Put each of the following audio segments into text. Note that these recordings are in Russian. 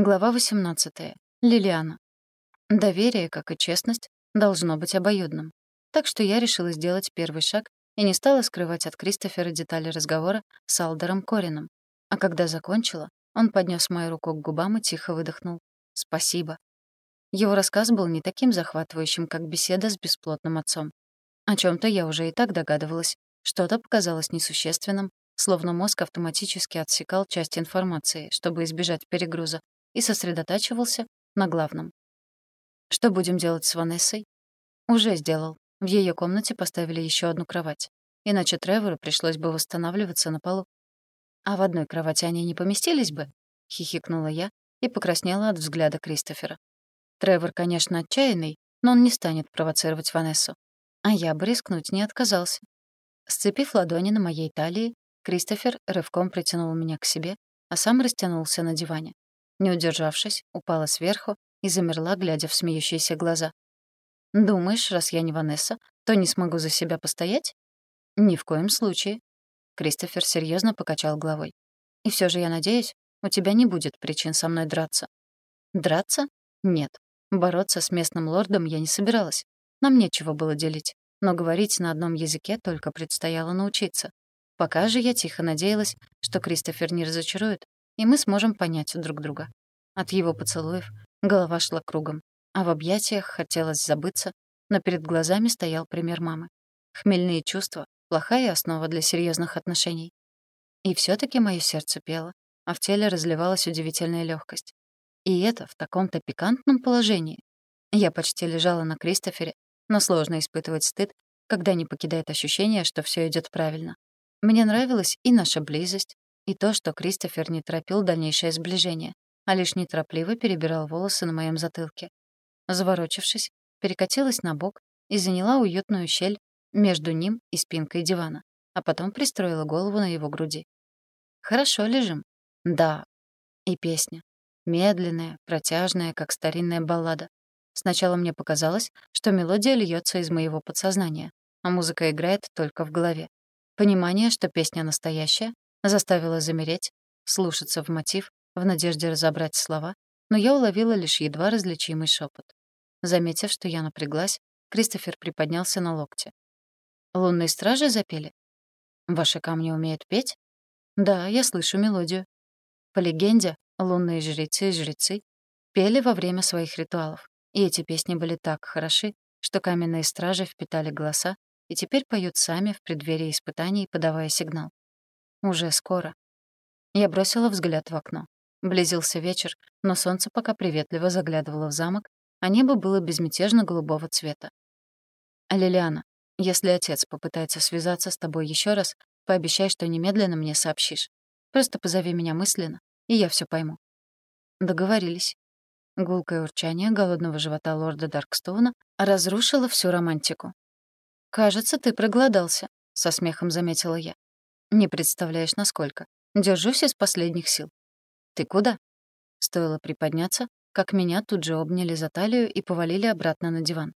Глава 18. Лилиана. Доверие, как и честность, должно быть обоюдным. Так что я решила сделать первый шаг и не стала скрывать от Кристофера детали разговора с Алдером Корином. А когда закончила, он поднес мою руку к губам и тихо выдохнул. «Спасибо». Его рассказ был не таким захватывающим, как беседа с бесплотным отцом. О чем то я уже и так догадывалась. Что-то показалось несущественным, словно мозг автоматически отсекал часть информации, чтобы избежать перегруза, и сосредотачивался на главном. Что будем делать с Ванессой? Уже сделал. В ее комнате поставили еще одну кровать. Иначе Тревору пришлось бы восстанавливаться на полу. А в одной кровати они не поместились бы? Хихикнула я и покраснела от взгляда Кристофера. Тревор, конечно, отчаянный, но он не станет провоцировать Ванессу. А я бы рискнуть не отказался. Сцепив ладони на моей талии, Кристофер рывком притянул меня к себе, а сам растянулся на диване. Не удержавшись, упала сверху и замерла, глядя в смеющиеся глаза. «Думаешь, раз я не Ванесса, то не смогу за себя постоять?» «Ни в коем случае». Кристофер серьезно покачал головой. «И все же я надеюсь, у тебя не будет причин со мной драться». «Драться? Нет. Бороться с местным лордом я не собиралась. Нам нечего было делить. Но говорить на одном языке только предстояло научиться. Пока же я тихо надеялась, что Кристофер не разочарует и мы сможем понять друг друга. От его поцелуев голова шла кругом, а в объятиях хотелось забыться, но перед глазами стоял пример мамы. Хмельные чувства — плохая основа для серьезных отношений. И все таки мое сердце пело, а в теле разливалась удивительная легкость. И это в таком-то пикантном положении. Я почти лежала на Кристофере, но сложно испытывать стыд, когда не покидает ощущение, что все идет правильно. Мне нравилась и наша близость, и то, что Кристофер не торопил дальнейшее сближение, а лишь неторопливо перебирал волосы на моем затылке. Заворочившись, перекатилась на бок и заняла уютную щель между ним и спинкой дивана, а потом пристроила голову на его груди. «Хорошо лежим?» «Да». И песня. Медленная, протяжная, как старинная баллада. Сначала мне показалось, что мелодия льется из моего подсознания, а музыка играет только в голове. Понимание, что песня настоящая, заставила замереть, слушаться в мотив, в надежде разобрать слова, но я уловила лишь едва различимый шепот. Заметив, что я напряглась, Кристофер приподнялся на локте. «Лунные стражи запели? Ваши камни умеют петь?» «Да, я слышу мелодию». По легенде, лунные жрецы и жрецы пели во время своих ритуалов, и эти песни были так хороши, что каменные стражи впитали голоса и теперь поют сами в преддверии испытаний, подавая сигнал. Уже скоро. Я бросила взгляд в окно. Близился вечер, но солнце пока приветливо заглядывало в замок, а небо было безмятежно голубого цвета. «Лилиана, если отец попытается связаться с тобой еще раз, пообещай, что немедленно мне сообщишь. Просто позови меня мысленно, и я все пойму». Договорились. Гулкое урчание голодного живота лорда Даркстоуна разрушило всю романтику. «Кажется, ты проголодался», — со смехом заметила я. Не представляешь, насколько. Держусь из последних сил. Ты куда? Стоило приподняться, как меня тут же обняли за талию и повалили обратно на диван.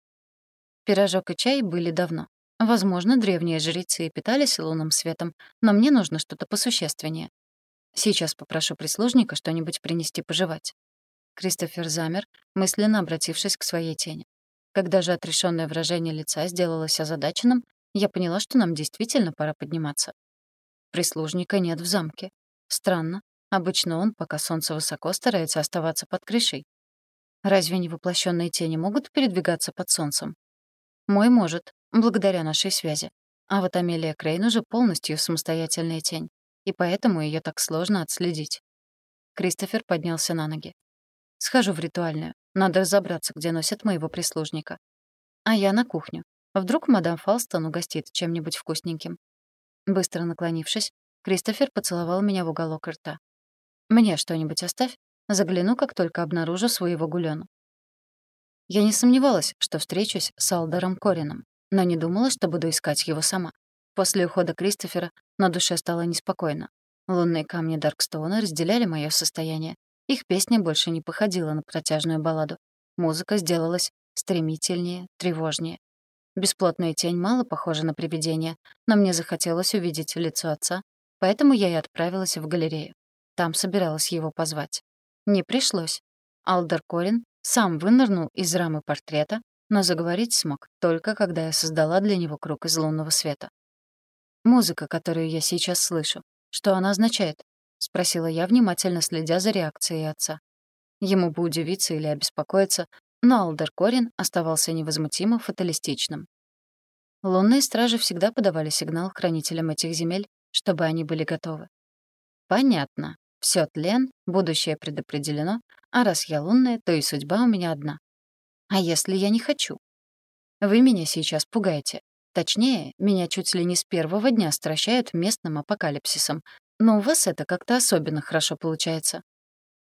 Пирожок и чай были давно. Возможно, древние жрецы и питались лунным светом, но мне нужно что-то посущественнее. Сейчас попрошу прислужника что-нибудь принести пожевать. Кристофер замер, мысленно обратившись к своей тени. Когда же отрешенное выражение лица сделалось озадаченным, я поняла, что нам действительно пора подниматься. Прислужника нет в замке. Странно. Обычно он, пока солнце высоко, старается оставаться под крышей. Разве не тени могут передвигаться под солнцем? Мой может, благодаря нашей связи. А вот Амелия Крейн уже полностью самостоятельная тень, и поэтому ее так сложно отследить. Кристофер поднялся на ноги. «Схожу в ритуальную. Надо разобраться, где носят моего прислужника. А я на кухню. Вдруг мадам Фалстон угостит чем-нибудь вкусненьким. Быстро наклонившись, Кристофер поцеловал меня в уголок рта. «Мне что-нибудь оставь. Загляну, как только обнаружу своего гулёну». Я не сомневалась, что встречусь с Алдаром Корином, но не думала, что буду искать его сама. После ухода Кристофера на душе стало неспокойно. Лунные камни Даркстоуна разделяли моё состояние. Их песня больше не походила на протяжную балладу. Музыка сделалась стремительнее, тревожнее. Бесплотная тень мало похожа на привидение, но мне захотелось увидеть лицо отца, поэтому я и отправилась в галерею. Там собиралась его позвать. Не пришлось. Алдер Корин сам вынырнул из рамы портрета, но заговорить смог только когда я создала для него круг из лунного света. «Музыка, которую я сейчас слышу, что она означает?» — спросила я, внимательно следя за реакцией отца. Ему бы удивиться или обеспокоиться, но Алдер Корин оставался невозмутимо фаталистичным. Лунные стражи всегда подавали сигнал хранителям этих земель, чтобы они были готовы. Понятно. Всё тлен, будущее предопределено, а раз я лунная, то и судьба у меня одна. А если я не хочу? Вы меня сейчас пугаете. Точнее, меня чуть ли не с первого дня стращают местным апокалипсисом, но у вас это как-то особенно хорошо получается.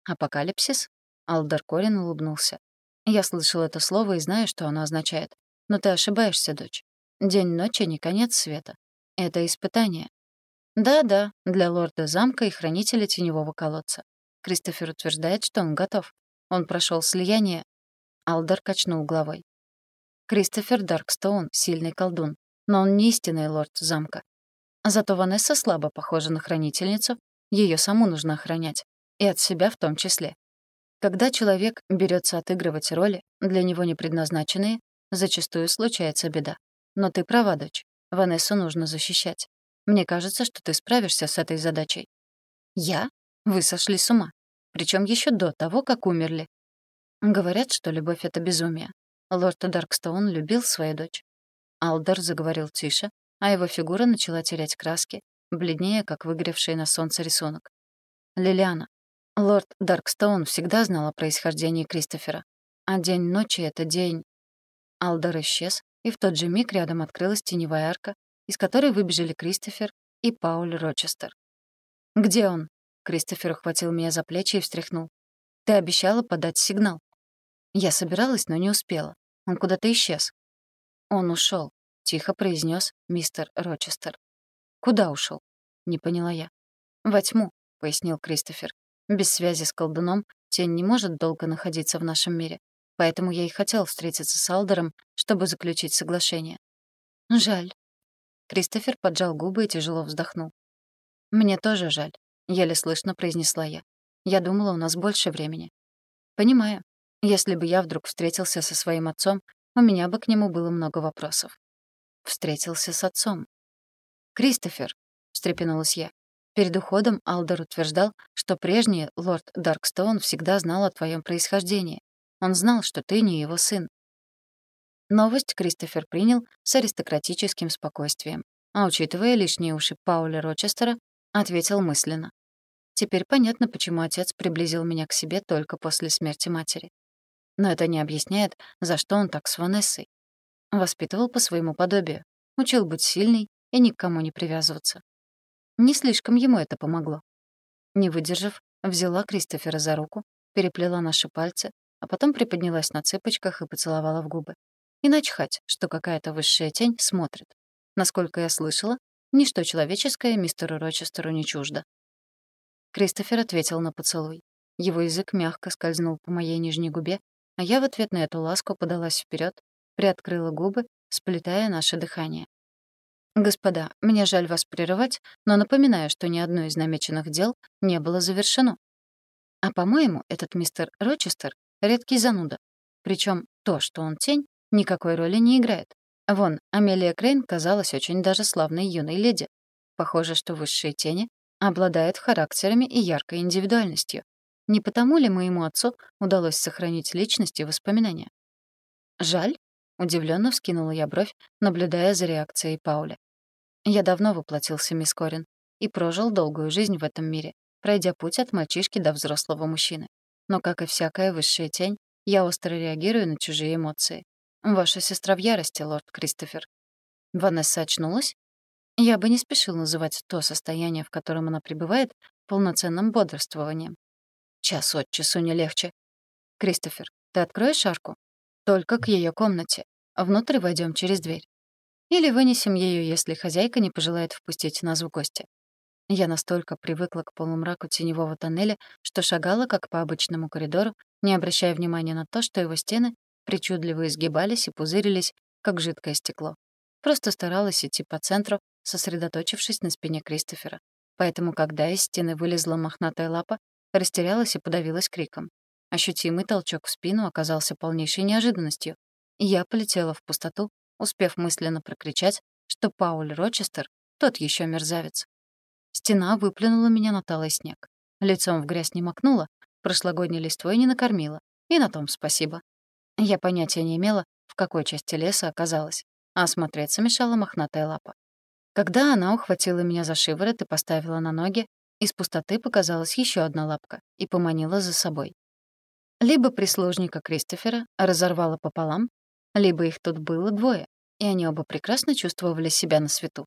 Апокалипсис? Алдер Корин улыбнулся. Я слышал это слово и знаю, что оно означает. Но ты ошибаешься, дочь. День ночи не конец света. Это испытание. Да-да, для лорда замка и хранителя теневого колодца. Кристофер утверждает, что он готов. Он прошел слияние. Алдер качнул головой. Кристофер Даркстоун — сильный колдун, но он не истинный лорд замка. Зато Ванесса слабо похожа на хранительницу, ее саму нужно охранять, и от себя в том числе. Когда человек берется отыгрывать роли, для него не предназначенные, зачастую случается беда. Но ты права, дочь. Ванессу нужно защищать. Мне кажется, что ты справишься с этой задачей. Я? Вы сошли с ума. Причем еще до того, как умерли. Говорят, что любовь — это безумие. Лорд Даркстоун любил свою дочь. Алдер заговорил тише, а его фигура начала терять краски, бледнее, как выгоревший на солнце рисунок. Лилиана. Лорд Даркстоун всегда знал о происхождении Кристофера. А день ночи — это день... Алдер исчез, и в тот же миг рядом открылась теневая арка, из которой выбежали Кристофер и Пауль Рочестер. «Где он?» Кристофер ухватил меня за плечи и встряхнул. «Ты обещала подать сигнал». Я собиралась, но не успела. Он куда-то исчез. «Он ушел, тихо произнес мистер Рочестер. «Куда ушел? не поняла я. «Во тьму», — пояснил Кристофер. «Без связи с колдуном тень не может долго находиться в нашем мире. Поэтому я и хотел встретиться с Алдером, чтобы заключить соглашение. Жаль. Кристофер поджал губы и тяжело вздохнул. «Мне тоже жаль», — еле слышно произнесла я. «Я думала, у нас больше времени». «Понимаю. Если бы я вдруг встретился со своим отцом, у меня бы к нему было много вопросов». «Встретился с отцом». «Кристофер», — встрепенулась я. Перед уходом Алдер утверждал, что прежний лорд Даркстоун всегда знал о твоем происхождении. Он знал, что ты не его сын. Новость Кристофер принял с аристократическим спокойствием, а учитывая лишние уши Пауля Рочестера, ответил мысленно. Теперь понятно, почему отец приблизил меня к себе только после смерти матери. Но это не объясняет, за что он так с Ванессой. Воспитывал по своему подобию, учил быть сильной и ни к кому не привязываться. Не слишком ему это помогло. Не выдержав, взяла Кристофера за руку, переплела наши пальцы, а потом приподнялась на цыпочках и поцеловала в губы. И начхать, что какая-то высшая тень смотрит. Насколько я слышала, ничто человеческое мистеру Рочестеру не чуждо. Кристофер ответил на поцелуй. Его язык мягко скользнул по моей нижней губе, а я в ответ на эту ласку подалась вперед, приоткрыла губы, сплетая наше дыхание. «Господа, мне жаль вас прерывать, но напоминаю, что ни одно из намеченных дел не было завершено. А, по-моему, этот мистер Рочестер Редкий зануда. Причем то, что он тень, никакой роли не играет. Вон, Амелия Крейн казалась очень даже славной юной леди. Похоже, что высшие тени обладают характерами и яркой индивидуальностью. Не потому ли моему отцу удалось сохранить личность и воспоминания? «Жаль?» — удивленно вскинула я бровь, наблюдая за реакцией Пауля. «Я давно воплотился, мисс Корин, и прожил долгую жизнь в этом мире, пройдя путь от мальчишки до взрослого мужчины. Но, как и всякая высшая тень, я остро реагирую на чужие эмоции. Ваша сестра в ярости, лорд Кристофер. Ванесса очнулась? Я бы не спешил называть то состояние, в котором она пребывает, полноценным бодрствованием. Час от часу не легче. Кристофер, ты откроешь арку? Только к ее комнате. Внутрь войдем через дверь. Или вынесем ее, если хозяйка не пожелает впустить нас в гости. Я настолько привыкла к полумраку теневого тоннеля, что шагала, как по обычному коридору, не обращая внимания на то, что его стены причудливо изгибались и пузырились, как жидкое стекло. Просто старалась идти по центру, сосредоточившись на спине Кристофера. Поэтому, когда из стены вылезла мохнатая лапа, растерялась и подавилась криком. Ощутимый толчок в спину оказался полнейшей неожиданностью. Я полетела в пустоту, успев мысленно прокричать, что Пауль Рочестер — тот еще мерзавец. Стена выплюнула меня на талый снег. Лицом в грязь не макнула, прошлогодней листвой не накормила. И на том спасибо. Я понятия не имела, в какой части леса оказалась, а осмотреться мешала мохнатая лапа. Когда она ухватила меня за шиворот и поставила на ноги, из пустоты показалась еще одна лапка и поманила за собой. Либо прислужника Кристофера разорвало пополам, либо их тут было двое, и они оба прекрасно чувствовали себя на свету.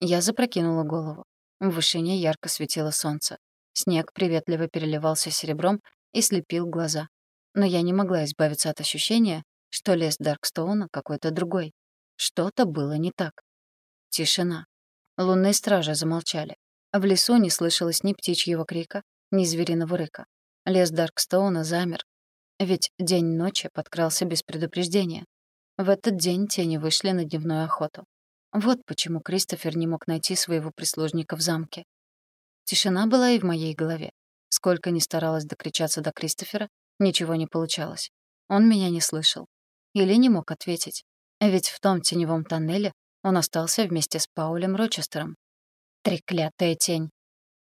Я запрокинула голову. В вышине ярко светило солнце. Снег приветливо переливался серебром и слепил глаза. Но я не могла избавиться от ощущения, что лес Даркстоуна какой-то другой. Что-то было не так. Тишина. Лунные стражи замолчали. В лесу не слышалось ни птичьего крика, ни звериного рыка. Лес Даркстоуна замер. Ведь день ночи подкрался без предупреждения. В этот день тени вышли на дневную охоту. Вот почему Кристофер не мог найти своего прислужника в замке. Тишина была и в моей голове. Сколько ни старалась докричаться до Кристофера, ничего не получалось. Он меня не слышал. Или не мог ответить. Ведь в том теневом тоннеле он остался вместе с Паулем Рочестером. Треклятая тень.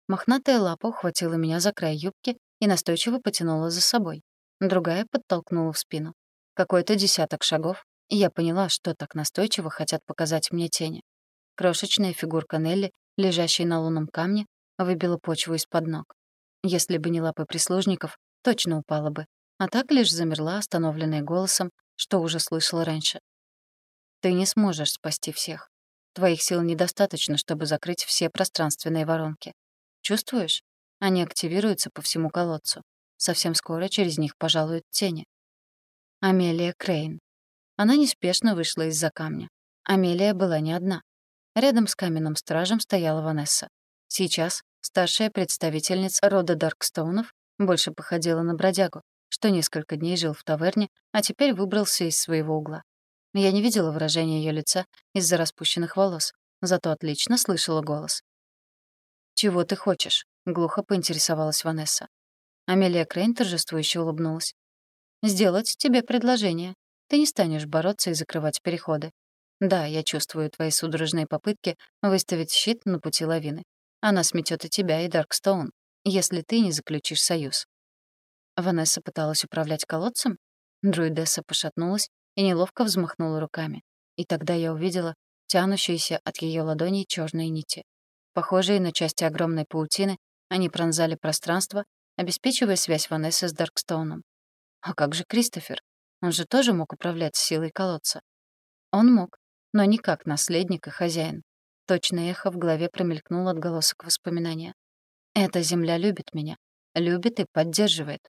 Мохнатая лапа ухватила меня за край юбки и настойчиво потянула за собой. Другая подтолкнула в спину. Какой-то десяток шагов, и я поняла, что так настойчиво хотят показать мне тени. Крошечная фигурка Нелли, лежащая на лунном камне, выбила почву из-под ног. Если бы не лапы прислужников, точно упала бы. А так лишь замерла, остановленная голосом, что уже слышала раньше. «Ты не сможешь спасти всех. Твоих сил недостаточно, чтобы закрыть все пространственные воронки. Чувствуешь? Они активируются по всему колодцу. Совсем скоро через них пожалуют тени. Амелия Крейн. Она неспешно вышла из-за камня. Амелия была не одна. Рядом с каменным стражем стояла Ванесса. Сейчас старшая представительница рода Даркстоунов больше походила на бродягу, что несколько дней жил в таверне, а теперь выбрался из своего угла. Я не видела выражения ее лица из-за распущенных волос, зато отлично слышала голос. «Чего ты хочешь?» — глухо поинтересовалась Ванесса. Амелия Крейн торжествующе улыбнулась. «Сделать тебе предложение. Ты не станешь бороться и закрывать переходы. Да, я чувствую твои судорожные попытки выставить щит на пути лавины. Она сметет и тебя, и Даркстоун, если ты не заключишь союз». Ванесса пыталась управлять колодцем? Друидесса пошатнулась и неловко взмахнула руками. И тогда я увидела тянущиеся от ее ладоней черные нити. Похожие на части огромной паутины, они пронзали пространство, обеспечивая связь Ванессы с Даркстоуном. А как же Кристофер? Он же тоже мог управлять силой колодца. Он мог, но не как наследник и хозяин. Точное эхо в голове промелькнуло отголосок воспоминания. «Эта земля любит меня. Любит и поддерживает».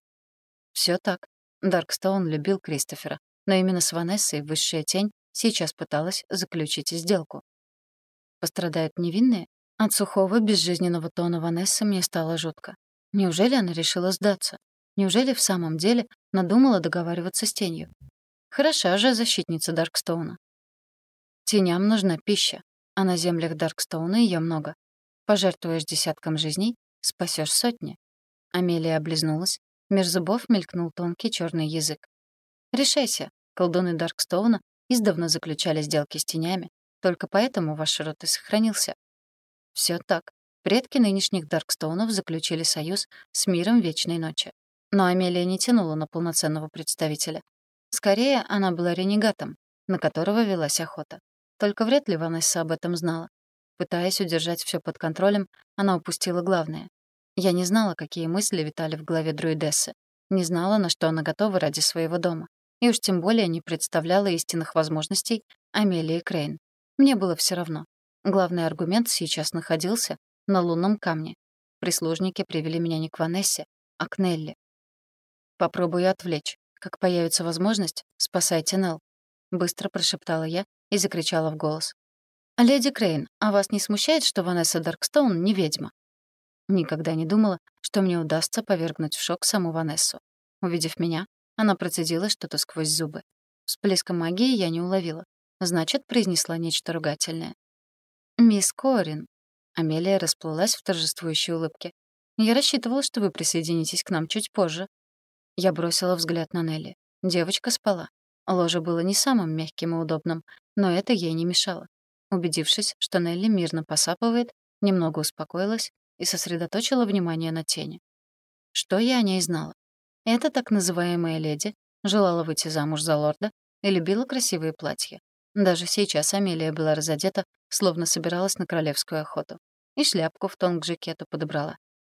Все так. Даркстоун любил Кристофера, но именно с Ванессой высшая тень сейчас пыталась заключить сделку. Пострадают невинные? От сухого, безжизненного тона Ванессы мне стало жутко. Неужели она решила сдаться? Неужели в самом деле надумала договариваться с тенью? Хороша же защитница Даркстоуна. Теням нужна пища, а на землях Даркстоуна ее много. Пожертвуешь десятком жизней, спасешь сотни. Амелия облизнулась, меж зубов мелькнул тонкий черный язык. Решайся, Колдуны Даркстоуна издавна заключали сделки с тенями, только поэтому ваш род и сохранился. Все так. Предки нынешних Даркстоунов заключили союз с миром Вечной Ночи. Но Амелия не тянула на полноценного представителя. Скорее, она была ренегатом, на которого велась охота. Только вряд ли Ванесса об этом знала. Пытаясь удержать все под контролем, она упустила главное. Я не знала, какие мысли витали в голове друидессы. Не знала, на что она готова ради своего дома и уж тем более не представляла истинных возможностей Амелии Крейн. Мне было все равно. Главный аргумент сейчас находился на лунном камне. Прислужники привели меня не к Ванессе, а к Нелли. «Попробую отвлечь. Как появится возможность, спасайте Нелл», — быстро прошептала я и закричала в голос. «Леди Крейн, а вас не смущает, что Ванесса Даркстоун не ведьма?» Никогда не думала, что мне удастся повергнуть в шок саму Ванессу. Увидев меня, она процедила что-то сквозь зубы. Всплеска магии я не уловила. Значит, произнесла нечто ругательное. «Мисс Корин». Амелия расплылась в торжествующей улыбке. Я рассчитывала, что вы присоединитесь к нам чуть позже». Я бросила взгляд на Нелли. Девочка спала. Ложе было не самым мягким и удобным, но это ей не мешало. Убедившись, что Нелли мирно посапывает, немного успокоилась и сосредоточила внимание на тени. Что я о ней знала? Эта так называемая леди желала выйти замуж за лорда и любила красивые платья. Даже сейчас Амелия была разодета, словно собиралась на королевскую охоту. И шляпку в тон к жакету подобрала.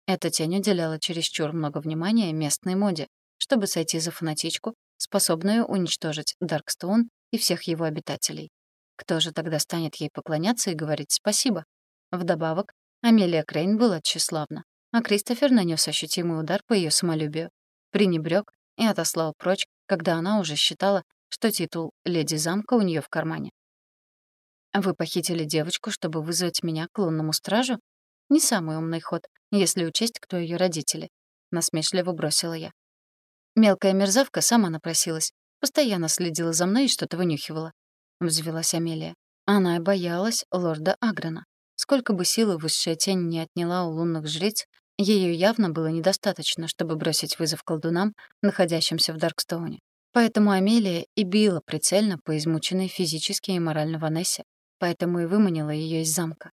Эта тень уделяла чересчур много внимания местной моде, чтобы сойти за фанатичку, способную уничтожить Даркстоун и всех его обитателей. Кто же тогда станет ей поклоняться и говорить спасибо? Вдобавок, Амелия Крейн была тщеславна, а Кристофер нанес ощутимый удар по ее самолюбию, пренебрег и отослал прочь, когда она уже считала, что титул «Леди замка» у нее в кармане. «Вы похитили девочку, чтобы вызвать меня к лунному стражу? Не самый умный ход, если учесть, кто ее родители», — насмешливо бросила я. Мелкая мерзавка сама напросилась, постоянно следила за мной и что-то вынюхивала. Взвелась Амелия. Она боялась лорда Агрена. Сколько бы силы высшая тень не отняла у лунных жриц, ее явно было недостаточно, чтобы бросить вызов колдунам, находящимся в Даркстоуне. Поэтому Амелия и била прицельно по измученной физически и морально Ванессе, поэтому и выманила ее из замка.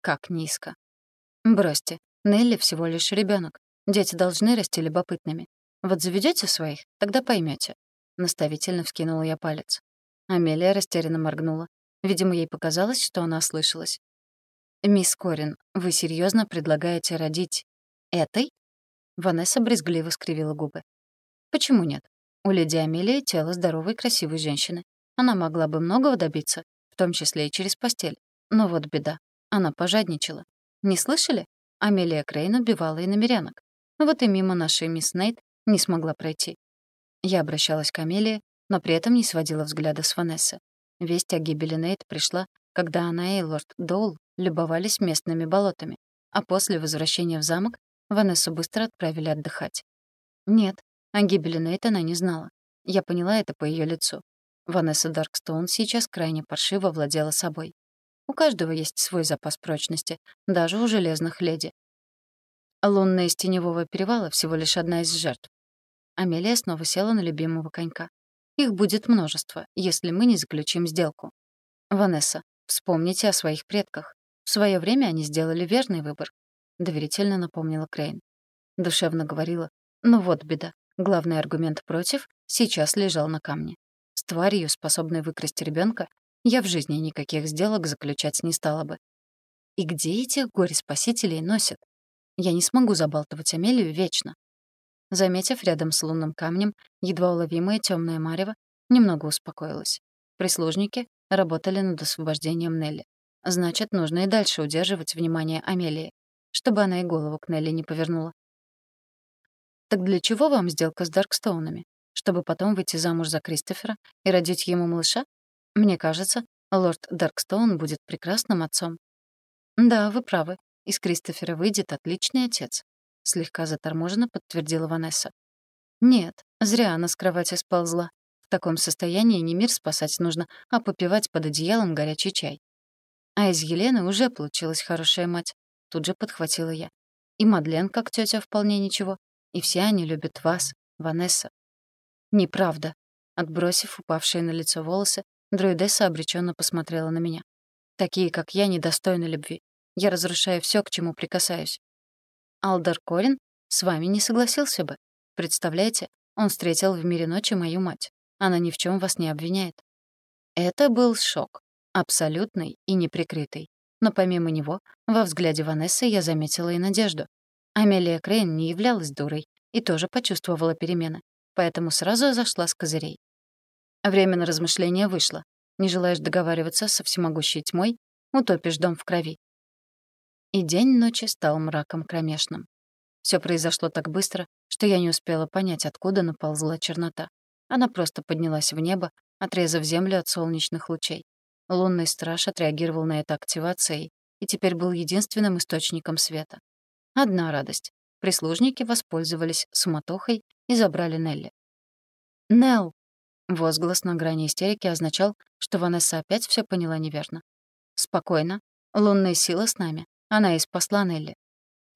Как низко. Бросьте, Нелли всего лишь ребенок. Дети должны расти любопытными. Вот заведете своих, тогда поймете. Наставительно вскинула я палец. Амелия растерянно моргнула. Видимо, ей показалось, что она ослышалась. «Мисс Корин, вы серьезно предлагаете родить этой?» Ванесса брезгливо скривила губы. «Почему нет? У леди Амелии тело здоровой красивой женщины. Она могла бы многого добиться, в том числе и через постель. Но вот беда. Она пожадничала. Не слышали? Амелия Крейн убивала и намерянок. Вот и мимо нашей мисс Нейт не смогла пройти. Я обращалась к Амелии, но при этом не сводила взгляда с Ванессы. Весть о гибели Нейт пришла, когда она и лорд Доул любовались местными болотами, а после возвращения в замок Ванессу быстро отправили отдыхать. Нет, о гибели Нейт она не знала. Я поняла это по ее лицу. Ванесса Даркстоун сейчас крайне паршиво владела собой. У каждого есть свой запас прочности, даже у железных леди. Лунная из Теневого перевала всего лишь одна из жертв. Амелия снова села на любимого конька. Их будет множество, если мы не заключим сделку. Ванесса, вспомните о своих предках. В свое время они сделали верный выбор, доверительно напомнила Крейн. Душевно говорила, ну вот беда. Главный аргумент против сейчас лежал на камне. С тварью, способной выкрасть ребенка, я в жизни никаких сделок заключать не стала бы. И где этих горе-спасителей носят? Я не смогу забалтывать Амелию вечно. Заметив рядом с лунным камнем едва уловимое темное марево, немного успокоилась. Прислужники работали над освобождением Нелли. Значит, нужно и дальше удерживать внимание Амелии, чтобы она и голову к Нелли не повернула. Так для чего вам сделка с Даркстоунами? Чтобы потом выйти замуж за Кристофера и родить ему малыша? Мне кажется, лорд Даркстоун будет прекрасным отцом. Да, вы правы. Из Кристофера выйдет отличный отец. Слегка заторможенно подтвердила Ванесса. Нет, зря она с кровати сползла. В таком состоянии не мир спасать нужно, а попивать под одеялом горячий чай. А из Елены уже получилась хорошая мать. Тут же подхватила я. И Мадлен, как тетя, вполне ничего. И все они любят вас, Ванесса. Неправда. Отбросив упавшие на лицо волосы, друидесса обреченно посмотрела на меня. Такие, как я, недостойны любви. Я разрушаю все, к чему прикасаюсь. Алдар Корин с вами не согласился бы. Представляете, он встретил в мире ночи мою мать. Она ни в чем вас не обвиняет. Это был шок. Абсолютный и неприкрытый. Но помимо него, во взгляде Ванессы я заметила и надежду. Амелия Крейн не являлась дурой и тоже почувствовала перемены, поэтому сразу зашла с козырей. Время на размышления вышло. Не желаешь договариваться со всемогущей тьмой, утопишь дом в крови. И день ночи стал мраком кромешным. Все произошло так быстро, что я не успела понять, откуда наползла чернота. Она просто поднялась в небо, отрезав землю от солнечных лучей. Лунный страж отреагировал на это активацией и теперь был единственным источником света. Одна радость. Прислужники воспользовались суматохой и забрали Нелли. «Нелл!» Возглас на грани истерики означал, что Ванесса опять все поняла неверно. «Спокойно. Лунная сила с нами. Она и спасла Нелли».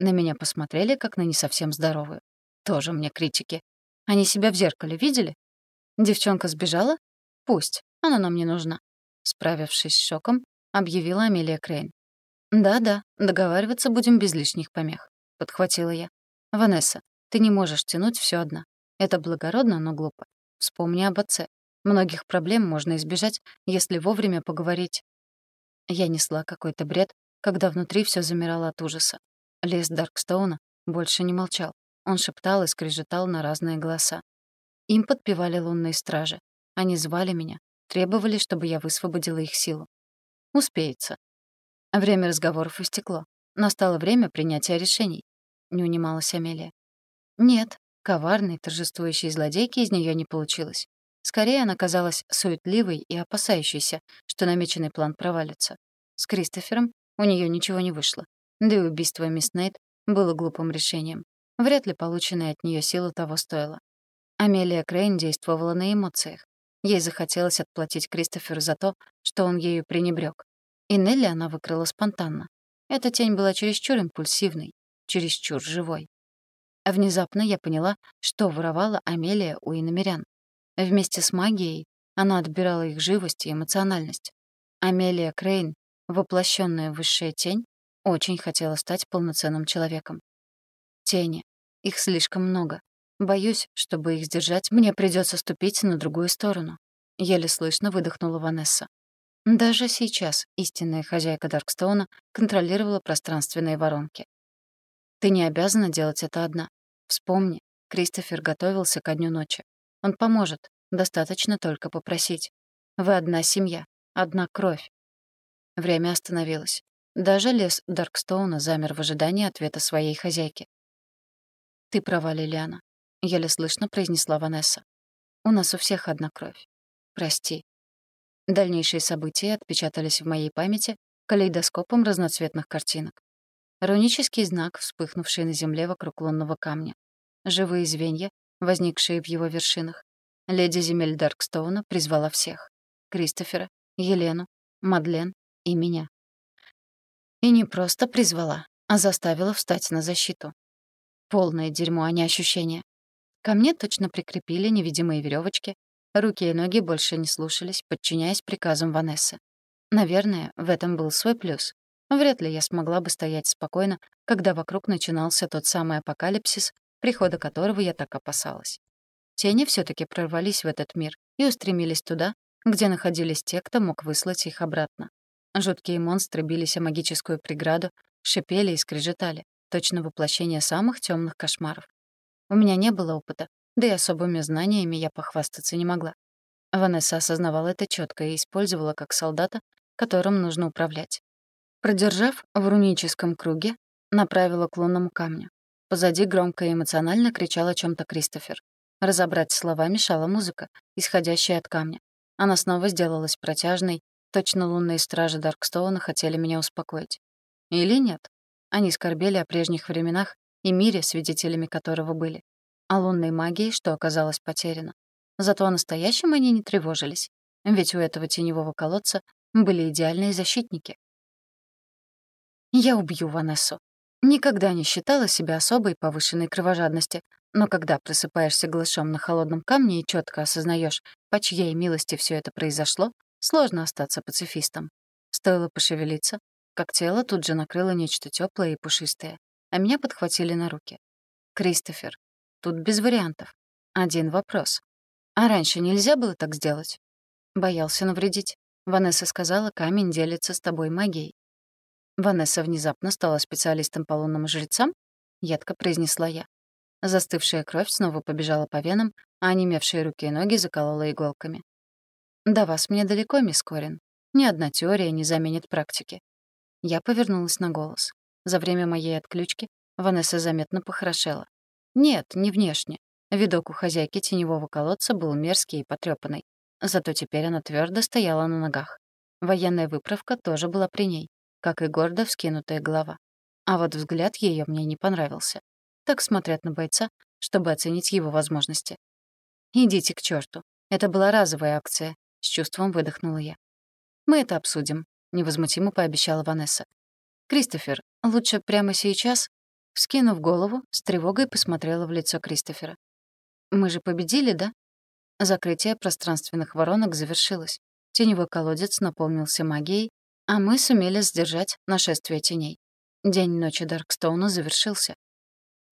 На меня посмотрели, как на не совсем здоровую. Тоже мне критики. Они себя в зеркале видели? Девчонка сбежала? Пусть. Она нам не нужна. Справившись с шоком, объявила Амелия Крейн. «Да-да, договариваться будем без лишних помех», — подхватила я. «Ванесса, ты не можешь тянуть все одна. Это благородно, но глупо. Вспомни об отце. Многих проблем можно избежать, если вовремя поговорить». Я несла какой-то бред, когда внутри все замирало от ужаса. Лес Даркстоуна больше не молчал. Он шептал и скрежетал на разные голоса. Им подпевали лунные стражи. Они звали меня, требовали, чтобы я высвободила их силу. Успеется. Время разговоров истекло. Настало время принятия решений. Не унималась Амелия. Нет, коварной, торжествующей злодейки из нее не получилось. Скорее, она казалась суетливой и опасающейся, что намеченный план провалится. С Кристофером у нее ничего не вышло. Да и убийство мисс Нейт было глупым решением. Вряд ли полученная от нее сила того стоила. Амелия Крейн действовала на эмоциях. Ей захотелось отплатить Кристоферу за то, что он ею пренебрег. И Нелли она выкрыла спонтанно. Эта тень была чересчур импульсивной, чересчур живой. А внезапно я поняла, что воровала Амелия у иномерян. Вместе с магией она отбирала их живость и эмоциональность. Амелия Крейн, воплощенная высшая тень, очень хотела стать полноценным человеком. Тени. Их слишком много. Боюсь, чтобы их сдержать, мне придется ступить на другую сторону. Еле слышно выдохнула Ванесса. Даже сейчас истинная хозяйка Даркстоуна контролировала пространственные воронки. Ты не обязана делать это одна. Вспомни, Кристофер готовился ко дню ночи. Он поможет, достаточно только попросить. Вы одна семья, одна кровь. Время остановилось. Даже лес Даркстоуна замер в ожидании ответа своей хозяйки. «Ты права, Лилиана», — еле слышно произнесла Ванесса. «У нас у всех одна кровь. Прости». Дальнейшие события отпечатались в моей памяти калейдоскопом разноцветных картинок. Рунический знак, вспыхнувший на земле вокруг лунного камня. Живые звенья, возникшие в его вершинах. Леди земель Даркстоуна призвала всех. Кристофера, Елену, Мадлен и меня. И не просто призвала, а заставила встать на защиту. Полное дерьмо, а не ощущение. Ко мне точно прикрепили невидимые веревочки, руки и ноги больше не слушались, подчиняясь приказам Ванессы. Наверное, в этом был свой плюс. Вряд ли я смогла бы стоять спокойно, когда вокруг начинался тот самый апокалипсис, прихода которого я так опасалась. Тени все таки прорвались в этот мир и устремились туда, где находились те, кто мог выслать их обратно. Жуткие монстры бились о магическую преграду, шипели и скрежетали, точно воплощение самых темных кошмаров. У меня не было опыта, да и особыми знаниями я похвастаться не могла. Ванесса осознавала это четко и использовала как солдата, которым нужно управлять. Продержав в руническом круге, направила к лунному камню. Позади громко и эмоционально кричал о чем то Кристофер. Разобрать слова мешала музыка, исходящая от камня. Она снова сделалась протяжной, Точно лунные стражи Даркстоуна хотели меня успокоить. Или нет? Они скорбели о прежних временах и мире, свидетелями которого были. О лунной магии, что оказалось потеряно. Зато о настоящем они не тревожились. Ведь у этого теневого колодца были идеальные защитники. Я убью Ванессу. Никогда не считала себя особой повышенной кровожадности, но когда просыпаешься глышом на холодном камне и четко осознаешь, по чьей милости все это произошло, Сложно остаться пацифистом. Стоило пошевелиться, как тело тут же накрыло нечто теплое и пушистое, а меня подхватили на руки. «Кристофер, тут без вариантов. Один вопрос. А раньше нельзя было так сделать?» Боялся навредить. Ванесса сказала, камень делится с тобой магией. Ванесса внезапно стала специалистом по лунным жрецам? Едко произнесла я. Застывшая кровь снова побежала по венам, а онемевшие руки и ноги заколола иголками. «До вас мне далеко, мисс Корин. Ни одна теория не заменит практики». Я повернулась на голос. За время моей отключки Ванесса заметно похорошела. Нет, не внешне. Видок у хозяйки теневого колодца был мерзкий и потрёпанный. Зато теперь она твердо стояла на ногах. Военная выправка тоже была при ней, как и гордо вскинутая голова. А вот взгляд ее мне не понравился. Так смотрят на бойца, чтобы оценить его возможности. «Идите к черту. Это была разовая акция, с чувством выдохнула я. «Мы это обсудим», — невозмутимо пообещала Ванесса. «Кристофер, лучше прямо сейчас?» Скинув голову, с тревогой посмотрела в лицо Кристофера. «Мы же победили, да?» Закрытие пространственных воронок завершилось. Теневой колодец наполнился магией, а мы сумели сдержать нашествие теней. День ночи Даркстоуна завершился.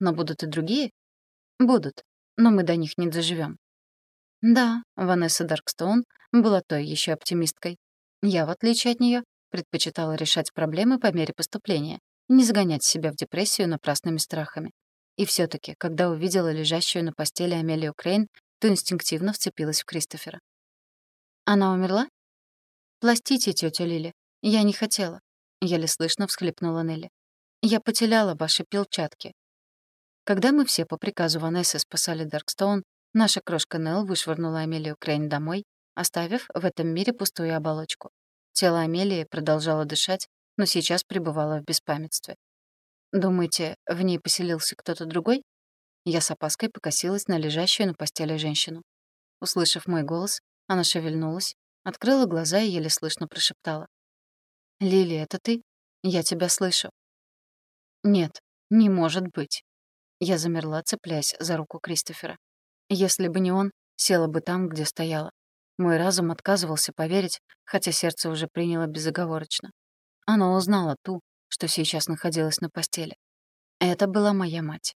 Но будут и другие? Будут, но мы до них не доживем. Да, Ванесса Даркстоун была той еще оптимисткой. Я, в отличие от нее, предпочитала решать проблемы по мере поступления, не загонять себя в депрессию напрасными страхами. И все таки когда увидела лежащую на постели Амелию Крейн, то инстинктивно вцепилась в Кристофера. «Она умерла?» «Пластите, тетя Лили. Я не хотела», — еле слышно всхлипнула Нелли. «Я потеряла ваши пилчатки». Когда мы все по приказу Ванессы спасали Даркстоун, наша крошка Нелл вышвырнула Амелию Крейн домой, оставив в этом мире пустую оболочку. Тело Амелии продолжало дышать, но сейчас пребывало в беспамятстве. «Думаете, в ней поселился кто-то другой?» Я с опаской покосилась на лежащую на постели женщину. Услышав мой голос, она шевельнулась, открыла глаза и еле слышно прошептала. «Лили, это ты? Я тебя слышу». «Нет, не может быть». Я замерла, цепляясь за руку Кристофера. Если бы не он, села бы там, где стояла. Мой разум отказывался поверить, хотя сердце уже приняло безоговорочно. Оно узнало ту, что сейчас находилась на постели. Это была моя мать.